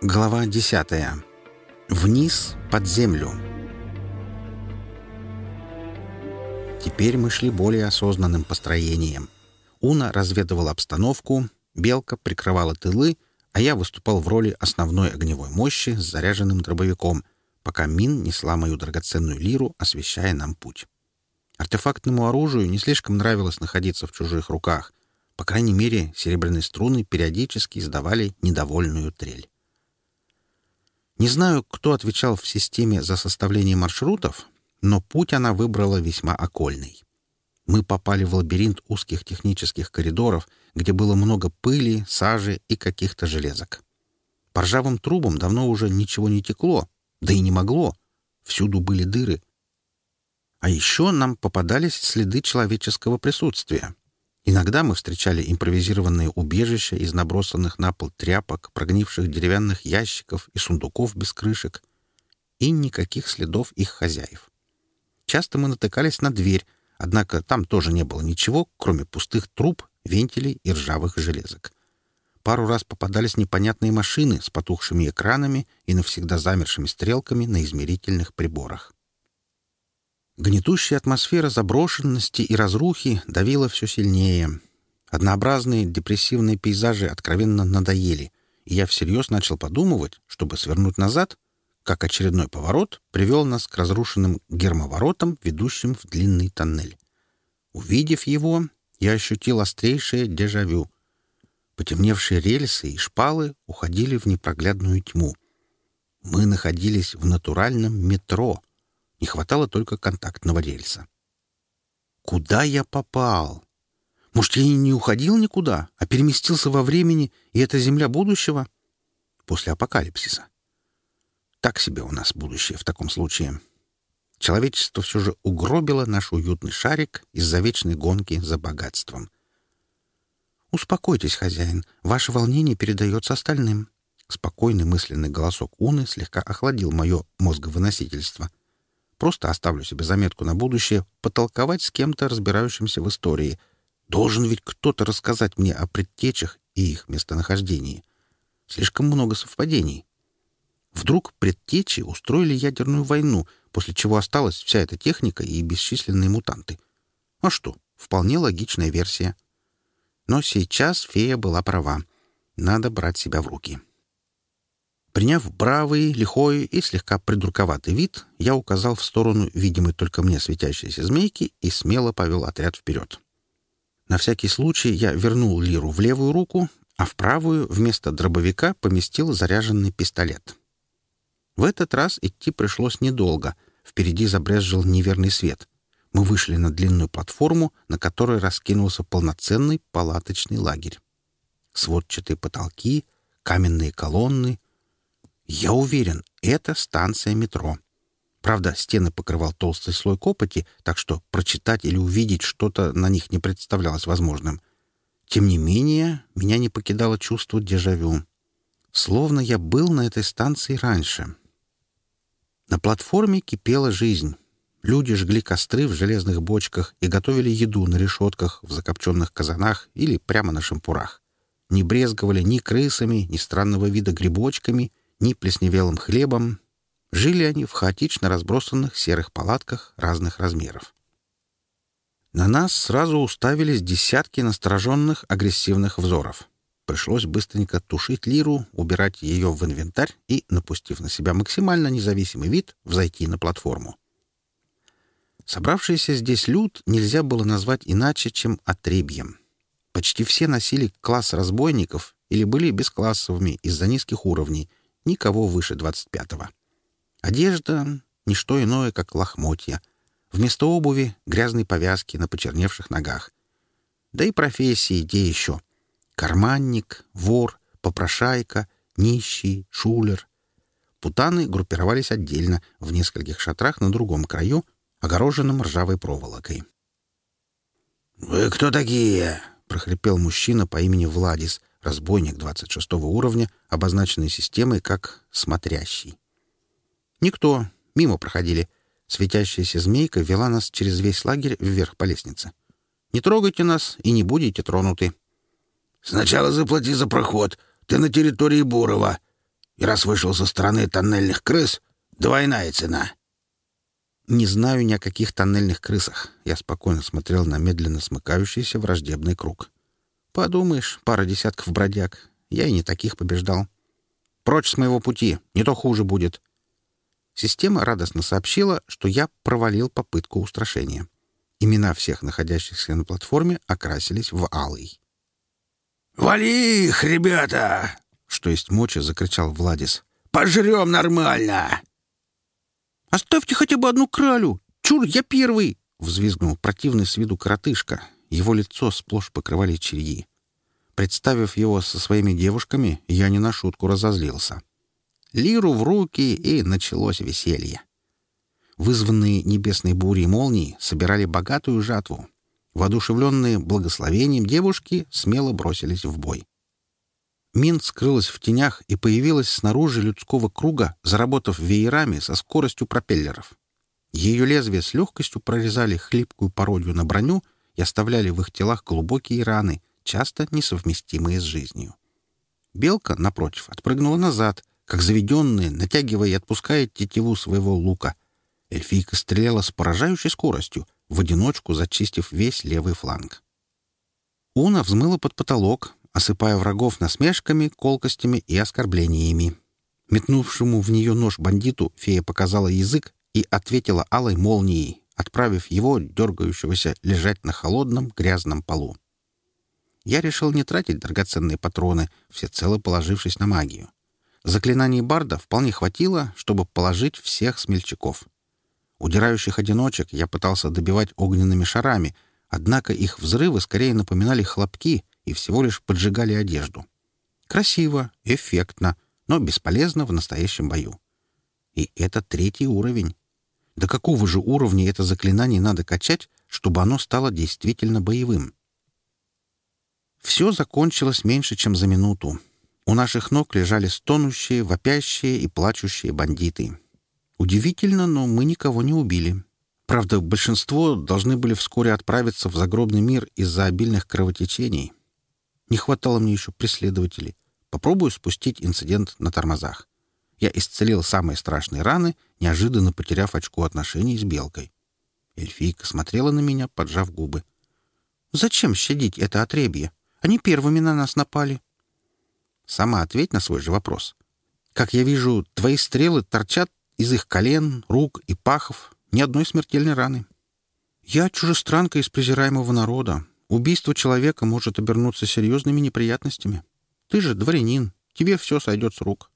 Глава 10. Вниз под землю. Теперь мы шли более осознанным построением. Уна разведывала обстановку, Белка прикрывала тылы, а я выступал в роли основной огневой мощи с заряженным дробовиком, пока Мин несла мою драгоценную лиру, освещая нам путь. Артефактному оружию не слишком нравилось находиться в чужих руках. По крайней мере, серебряные струны периодически издавали недовольную трель. Не знаю, кто отвечал в системе за составление маршрутов, но путь она выбрала весьма окольный. Мы попали в лабиринт узких технических коридоров, где было много пыли, сажи и каких-то железок. По ржавым трубам давно уже ничего не текло, да и не могло. Всюду были дыры. А еще нам попадались следы человеческого присутствия — Иногда мы встречали импровизированные убежища из набросанных на пол тряпок, прогнивших деревянных ящиков и сундуков без крышек. И никаких следов их хозяев. Часто мы натыкались на дверь, однако там тоже не было ничего, кроме пустых труб, вентилей и ржавых железок. Пару раз попадались непонятные машины с потухшими экранами и навсегда замершими стрелками на измерительных приборах. Гнетущая атмосфера заброшенности и разрухи давила все сильнее. Однообразные депрессивные пейзажи откровенно надоели, и я всерьез начал подумывать, чтобы свернуть назад, как очередной поворот привел нас к разрушенным гермоворотам, ведущим в длинный тоннель. Увидев его, я ощутил острейшее дежавю. Потемневшие рельсы и шпалы уходили в непроглядную тьму. Мы находились в натуральном метро — не хватало только контактного рельса. Куда я попал? Может, я и не уходил никуда, а переместился во времени, и это земля будущего? После апокалипсиса. Так себе у нас будущее в таком случае. Человечество все же угробило наш уютный шарик из-за вечной гонки за богатством. «Успокойтесь, хозяин, ваше волнение передается остальным». Спокойный мысленный голосок Уны слегка охладил мое мозговыносительство — просто оставлю себе заметку на будущее, потолковать с кем-то, разбирающимся в истории. Должен ведь кто-то рассказать мне о предтечах и их местонахождении. Слишком много совпадений. Вдруг предтечи устроили ядерную войну, после чего осталась вся эта техника и бесчисленные мутанты. А что, вполне логичная версия. Но сейчас фея была права. Надо брать себя в руки. Приняв бравый, лихой и слегка придурковатый вид, я указал в сторону видимой только мне светящейся змейки и смело повел отряд вперед. На всякий случай я вернул лиру в левую руку, а в правую вместо дробовика поместил заряженный пистолет. В этот раз идти пришлось недолго. Впереди забрезжил неверный свет. Мы вышли на длинную платформу, на которой раскинулся полноценный палаточный лагерь. Сводчатые потолки, каменные колонны, я уверен, это станция метро. Правда, стены покрывал толстый слой копоти, так что прочитать или увидеть что-то на них не представлялось возможным. Тем не менее, меня не покидало чувство дежавю. Словно я был на этой станции раньше. На платформе кипела жизнь. Люди жгли костры в железных бочках и готовили еду на решетках, в закопченных казанах или прямо на шампурах. Не брезговали ни крысами, ни странного вида грибочками — ни плесневелым хлебом. Жили они в хаотично разбросанных серых палатках разных размеров. На нас сразу уставились десятки настороженных агрессивных взоров. Пришлось быстренько тушить лиру, убирать ее в инвентарь и, напустив на себя максимально независимый вид, взойти на платформу. Собравшийся здесь люд нельзя было назвать иначе, чем отребьем. Почти все носили класс разбойников или были бесклассовыми из-за низких уровней, никого выше 25-го. Одежда — ничто иное, как лохмотья. Вместо обуви — грязные повязки на почерневших ногах. Да и профессии где еще. Карманник, вор, попрошайка, нищий, шулер. Путаны группировались отдельно в нескольких шатрах на другом краю, огороженном ржавой проволокой. «Вы кто такие?» — прохрипел мужчина по имени Владис, разбойник 26 уровня, обозначенный системой как «смотрящий». Никто. Мимо проходили. Светящаяся змейка вела нас через весь лагерь вверх по лестнице. «Не трогайте нас и не будете тронуты». «Сначала заплати за проход. Ты на территории Бурова. И раз вышел со стороны тоннельных крыс, двойная цена». «Не знаю ни о каких тоннельных крысах». Я спокойно смотрел на медленно смыкающийся враждебный круг. Подумаешь, пара десятков бродяг. Я и не таких побеждал. Прочь с моего пути, не то хуже будет. Система радостно сообщила, что я провалил попытку устрашения. Имена всех находящихся на платформе окрасились в алый. «Вали их, ребята!» — что есть мочи, закричал Владис. «Пожрем нормально!» «Оставьте хотя бы одну кралю! Чур, я первый!» — взвизгнул противный с виду коротышка, его лицо сплошь покрывали черви. Представив его со своими девушками, я не на шутку разозлился. Лиру в руки, и началось веселье. Вызванные небесной бурей молнии собирали богатую жатву. Воодушевленные благословением девушки смело бросились в бой. Мин скрылась в тенях и появилась снаружи людского круга, заработав веерами со скоростью пропеллеров. Ее лезвие с легкостью прорезали хлипкую пародию на броню — и оставляли в их телах глубокие раны, часто несовместимые с жизнью. Белка, напротив, отпрыгнула назад, как заведенная, натягивая и отпуская тетиву своего лука. Эльфийка стреляла с поражающей скоростью, в одиночку зачистив весь левый фланг. Уна взмыла под потолок, осыпая врагов насмешками, колкостями и оскорблениями. Метнувшему в нее нож бандиту фея показала язык и ответила алой молнией, отправив его, дергающегося, лежать на холодном грязном полу. Я решил не тратить драгоценные патроны, всецело положившись на магию. Заклинаний Барда вполне хватило, чтобы положить всех смельчаков. Удирающих одиночек я пытался добивать огненными шарами, однако их взрывы скорее напоминали хлопки и всего лишь поджигали одежду. Красиво, эффектно, но бесполезно в настоящем бою. И это третий уровень. До какого же уровня это заклинание надо качать, чтобы оно стало действительно боевым? Все закончилось меньше, чем за минуту. У наших ног лежали стонущие, вопящие и плачущие бандиты. Удивительно, но мы никого не убили. Правда, большинство должны были вскоре отправиться в загробный мир из-за обильных кровотечений. Не хватало мне еще преследователей. Попробую спустить инцидент на тормозах я исцелил самые страшные раны, неожиданно потеряв очку отношений с Белкой. Эльфийка смотрела на меня, поджав губы. «Зачем щадить это отребье? Они первыми на нас напали». «Сама ответь на свой же вопрос. Как я вижу, твои стрелы торчат из их колен, рук и пахов. Ни одной смертельной раны». «Я чужестранка из презираемого народа. Убийство человека может обернуться серьезными неприятностями. Ты же дворянин, тебе все сойдет с рук».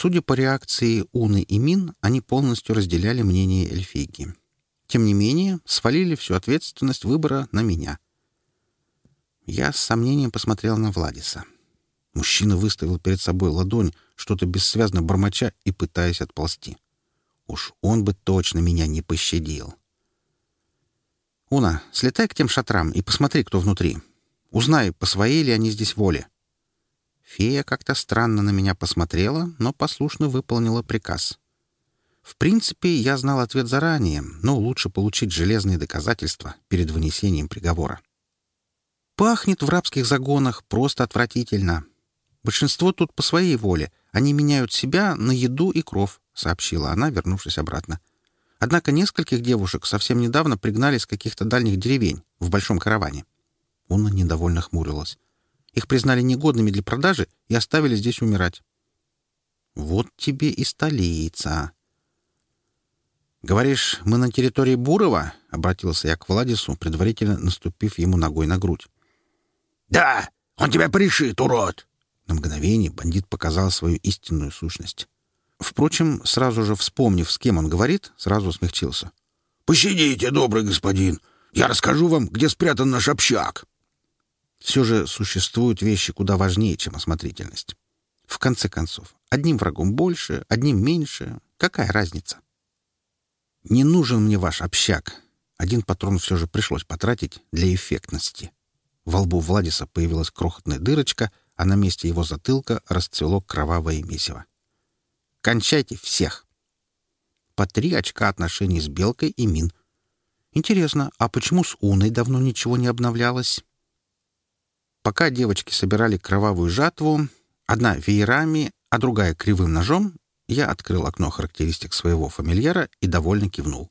Судя по реакции Уны и Мин, они полностью разделяли мнение эльфийки. Тем не менее, свалили всю ответственность выбора на меня. Я с сомнением посмотрел на Владиса. Мужчина выставил перед собой ладонь, что-то бессвязно бормоча и пытаясь отползти. Уж он бы точно меня не пощадил. «Уна, слетай к тем шатрам и посмотри, кто внутри. Узнай, по своей ли они здесь воле», Фея как-то странно на меня посмотрела, но послушно выполнила приказ. В принципе, я знал ответ заранее, но лучше получить железные доказательства перед вынесением приговора. Пахнет в рабских загонах просто отвратительно. Большинство тут по своей воле. Они меняют себя на еду и кров, — сообщила она, вернувшись обратно. Однако нескольких девушек совсем недавно пригнали с каких-то дальних деревень в большом караване. Она недовольно хмурилась. Их признали негодными для продажи и оставили здесь умирать. Вот тебе и столица. «Говоришь, мы на территории Бурова?» — обратился я к Владису, предварительно наступив ему ногой на грудь. «Да! Он тебя пришит, урод!» На мгновение бандит показал свою истинную сущность. Впрочем, сразу же вспомнив, с кем он говорит, сразу смягчился. «Пощадите, добрый господин! Я расскажу вам, где спрятан наш общак!» Все же существуют вещи куда важнее, чем осмотрительность. В конце концов, одним врагом больше, одним меньше. Какая разница? Не нужен мне ваш общак. Один патрон все же пришлось потратить для эффектности. Во лбу Владиса появилась крохотная дырочка, а на месте его затылка расцвело кровавое месиво. «Кончайте всех!» По три очка отношений с Белкой и Мин. «Интересно, а почему с Уной давно ничего не обновлялось?» Пока девочки собирали кровавую жатву, одна веерами, а другая кривым ножом, я открыл окно характеристик своего фамильяра и довольно кивнул.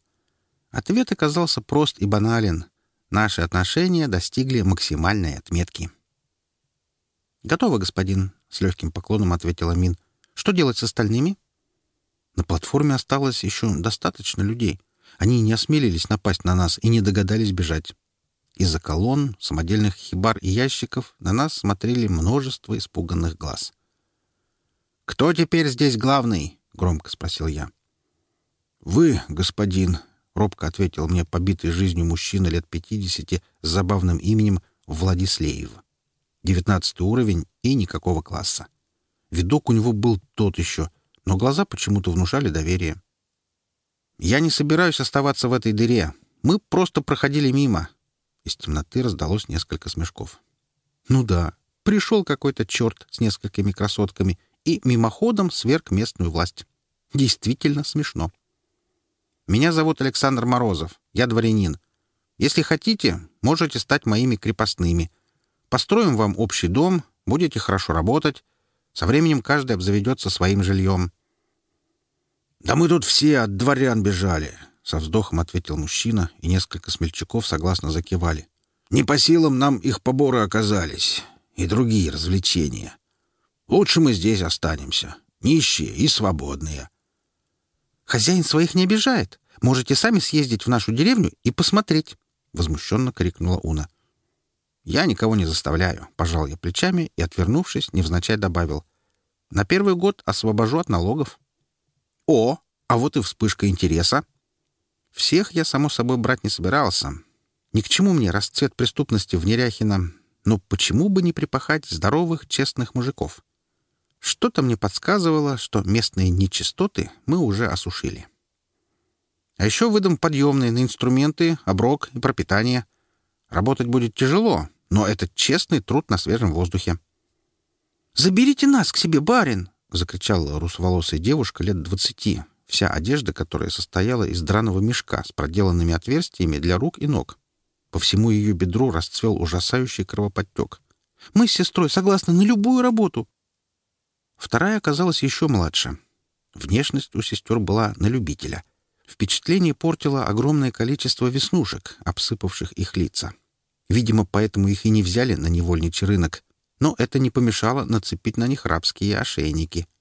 Ответ оказался прост и банален. Наши отношения достигли максимальной отметки. «Готово, господин», — с легким поклоном ответила Мин. «Что делать с остальными?» На платформе осталось еще достаточно людей. Они не осмелились напасть на нас и не догадались бежать. Из-за колонн, самодельных хибар и ящиков на нас смотрели множество испуганных глаз. «Кто теперь здесь главный?» — громко спросил я. «Вы, господин», — робко ответил мне побитый жизнью мужчина лет пятидесяти с забавным именем Владислеев. Девятнадцатый уровень и никакого класса. Видок у него был тот еще, но глаза почему-то внушали доверие. «Я не собираюсь оставаться в этой дыре. Мы просто проходили мимо. Из темноты раздалось несколько смешков. «Ну да, пришел какой-то черт с несколькими красотками и мимоходом сверг местную власть. Действительно смешно. Меня зовут Александр Морозов, я дворянин. Если хотите, можете стать моими крепостными. Построим вам общий дом, будете хорошо работать. Со временем каждый обзаведется своим жильем». «Да мы тут все от дворян бежали. Со вздохом ответил мужчина, и несколько смельчаков согласно закивали. «Не по силам нам их поборы оказались, и другие развлечения. Лучше мы здесь останемся, нищие и свободные». «Хозяин своих не обижает. Можете сами съездить в нашу деревню и посмотреть», — возмущенно крикнула Уна. «Я никого не заставляю», — пожал я плечами и, отвернувшись, невзначай добавил. «На первый год освобожу от налогов». «О, а вот и вспышка интереса», всех я, само собой, брать не собирался. Ни к чему мне расцвет преступности в Неряхино, но почему бы не припахать здоровых, честных мужиков? Что-то мне подсказывало, что местные нечистоты мы уже осушили. А еще выдам подъемные на инструменты, оброк и пропитание. Работать будет тяжело, но это честный труд на свежем воздухе. «Заберите нас к себе, барин!» — закричала русоволосая девушка лет двадцати, Вся одежда, которая состояла из драного мешка с проделанными отверстиями для рук и ног. По всему ее бедру расцвел ужасающий кровоподтек. «Мы с сестрой согласны на любую работу!» Вторая оказалась еще младше. Внешность у сестер была на любителя. Впечатление портило огромное количество веснушек, обсыпавших их лица. Видимо, поэтому их и не взяли на невольничий рынок, но это не помешало нацепить на них рабские ошейники —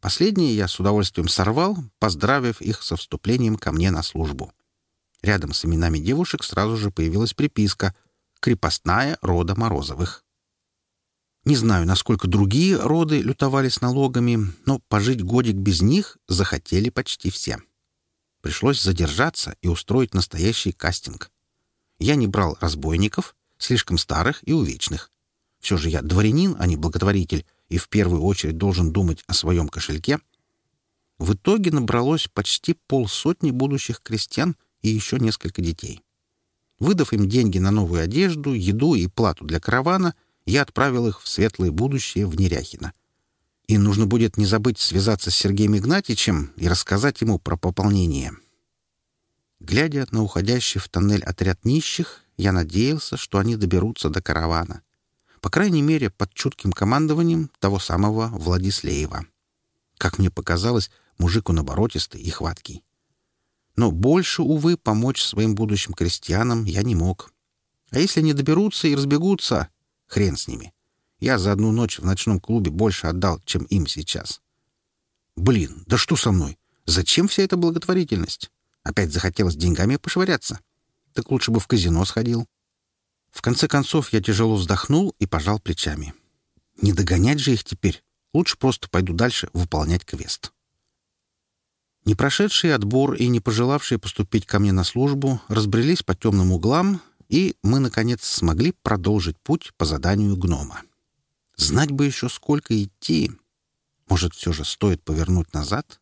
Последние я с удовольствием сорвал, поздравив их со вступлением ко мне на службу. Рядом с именами девушек сразу же появилась приписка «Крепостная рода Морозовых». Не знаю, насколько другие роды лютовали с налогами, но пожить годик без них захотели почти все. Пришлось задержаться и устроить настоящий кастинг. Я не брал разбойников, слишком старых и увечных. Все же я дворянин, а не благотворитель, и в первую очередь должен думать о своем кошельке, в итоге набралось почти полсотни будущих крестьян и еще несколько детей. Выдав им деньги на новую одежду, еду и плату для каравана, я отправил их в светлое будущее в Неряхино. И нужно будет не забыть связаться с Сергеем Игнатьичем и рассказать ему про пополнение. Глядя на уходящий в тоннель отряд нищих, я надеялся, что они доберутся до каравана. По крайней мере, под чутким командованием того самого Владислеева. Как мне показалось, мужику он и хваткий. Но больше, увы, помочь своим будущим крестьянам я не мог. А если они доберутся и разбегутся, хрен с ними. Я за одну ночь в ночном клубе больше отдал, чем им сейчас. Блин, да что со мной? Зачем вся эта благотворительность? Опять захотелось деньгами пошвыряться. Так лучше бы в казино сходил. В конце концов, я тяжело вздохнул и пожал плечами. Не догонять же их теперь. Лучше просто пойду дальше выполнять квест. Не прошедшие отбор и не пожелавшие поступить ко мне на службу разбрелись по темным углам, и мы, наконец, смогли продолжить путь по заданию гнома. Знать бы еще, сколько идти. Может, все же стоит повернуть назад?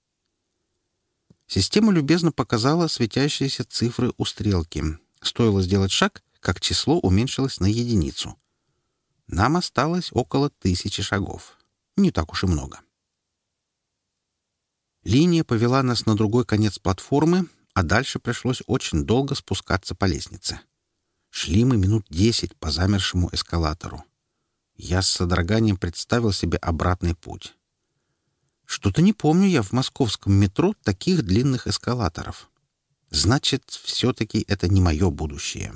Система любезно показала светящиеся цифры у стрелки. Стоило сделать шаг, как число уменьшилось на единицу. Нам осталось около тысячи шагов. Не так уж и много. Линия повела нас на другой конец платформы, а дальше пришлось очень долго спускаться по лестнице. Шли мы минут десять по замершему эскалатору. Я с содроганием представил себе обратный путь. Что-то не помню я в московском метро таких длинных эскалаторов. Значит, все-таки это не мое будущее.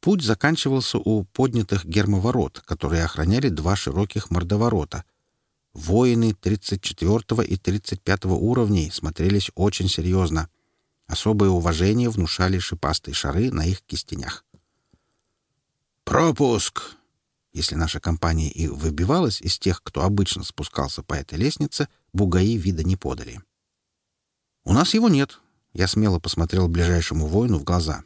Путь заканчивался у поднятых гермоворот, которые охраняли два широких мордоворота. Воины 34 и 35 уровней смотрелись очень серьезно. Особое уважение внушали шипастые шары на их кистенях. «Пропуск!» Если наша компания и выбивалась из тех, кто обычно спускался по этой лестнице, бугаи вида не подали. «У нас его нет», — я смело посмотрел ближайшему воину в глаза.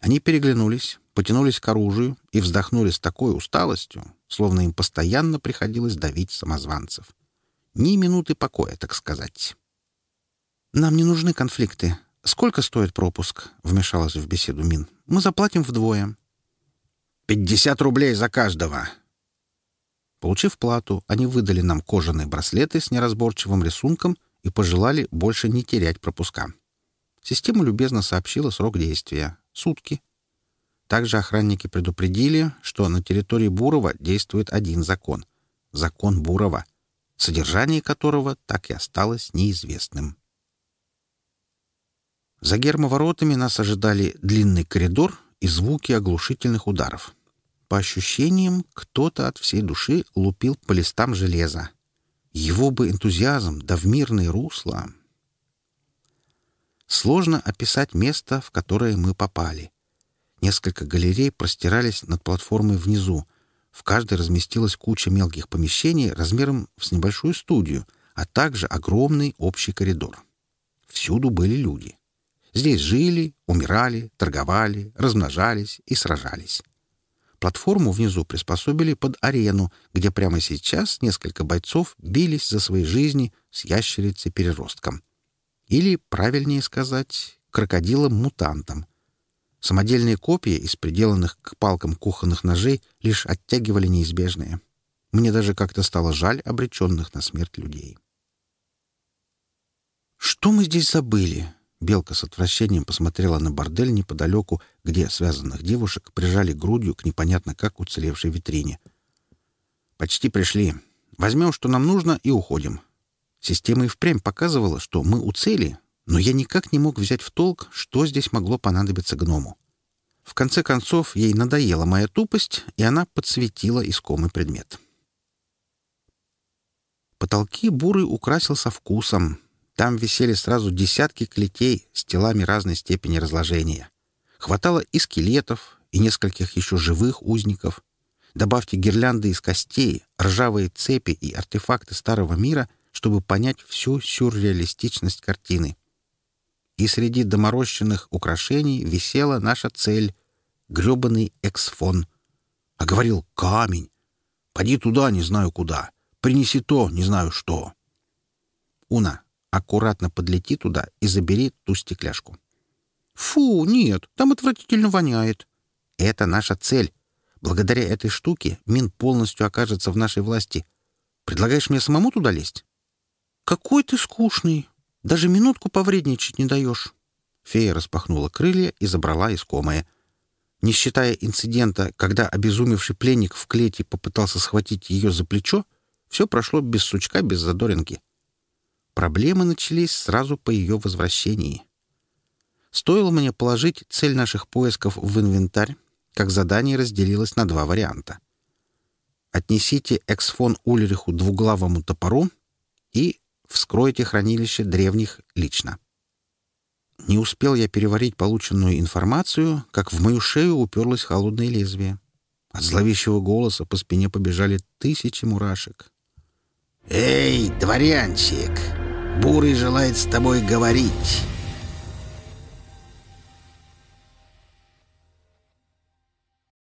Они переглянулись, потянулись к оружию и вздохнули с такой усталостью, словно им постоянно приходилось давить самозванцев. Ни минуты покоя, так сказать. «Нам не нужны конфликты. Сколько стоит пропуск?» — вмешалась в беседу Мин. «Мы заплатим вдвое». «Пятьдесят рублей за каждого!» Получив плату, они выдали нам кожаные браслеты с неразборчивым рисунком и пожелали больше не терять пропуска. Система любезно сообщила срок действия — сутки, также охранники предупредили, что на территории Бурова действует один закон — закон Бурова, содержание которого так и осталось неизвестным. За гермоворотами нас ожидали длинный коридор и звуки оглушительных ударов. По ощущениям, кто-то от всей души лупил по листам железа. Его бы энтузиазм, да в мирное русло. Сложно описать место, в которое мы попали — Несколько галерей простирались над платформой внизу. В каждой разместилась куча мелких помещений размером с небольшую студию, а также огромный общий коридор. Всюду были люди. Здесь жили, умирали, торговали, размножались и сражались. Платформу внизу приспособили под арену, где прямо сейчас несколько бойцов бились за свои жизни с ящерицей-переростком. Или, правильнее сказать, крокодилом-мутантом — Самодельные копии из приделанных к палкам кухонных ножей лишь оттягивали неизбежные. Мне даже как-то стало жаль обреченных на смерть людей. «Что мы здесь забыли?» Белка с отвращением посмотрела на бордель неподалеку, где связанных девушек прижали грудью к непонятно как уцелевшей витрине. «Почти пришли. Возьмем, что нам нужно, и уходим. Система и впрямь показывала, что мы у цели, но я никак не мог взять в толк, что здесь могло понадобиться гному. В конце концов, ей надоела моя тупость, и она подсветила искомый предмет. Потолки буры украсил со вкусом. Там висели сразу десятки клетей с телами разной степени разложения. Хватало и скелетов, и нескольких еще живых узников. Добавьте гирлянды из костей, ржавые цепи и артефакты старого мира, чтобы понять всю сюрреалистичность картины — и среди доморощенных украшений висела наша цель — грёбаный эксфон. А говорил «камень». «Поди туда, не знаю куда. Принеси то, не знаю что». «Уна, аккуратно подлети туда и забери ту стекляшку». «Фу, нет, там отвратительно воняет». «Это наша цель. Благодаря этой штуке мин полностью окажется в нашей власти. Предлагаешь мне самому туда лезть?» «Какой ты скучный!» Даже минутку повредничать не даешь». Фея распахнула крылья и забрала искомое. Не считая инцидента, когда обезумевший пленник в клете попытался схватить ее за плечо, все прошло без сучка, без задоринки. Проблемы начались сразу по ее возвращении. Стоило мне положить цель наших поисков в инвентарь, как задание разделилось на два варианта. Отнесите эксфон Ульриху двуглавому топору и вскроете хранилище древних лично». Не успел я переварить полученную информацию, как в мою шею уперлось холодное лезвие. От зловещего голоса по спине побежали тысячи мурашек. «Эй, дворянчик, Бурый желает с тобой говорить!»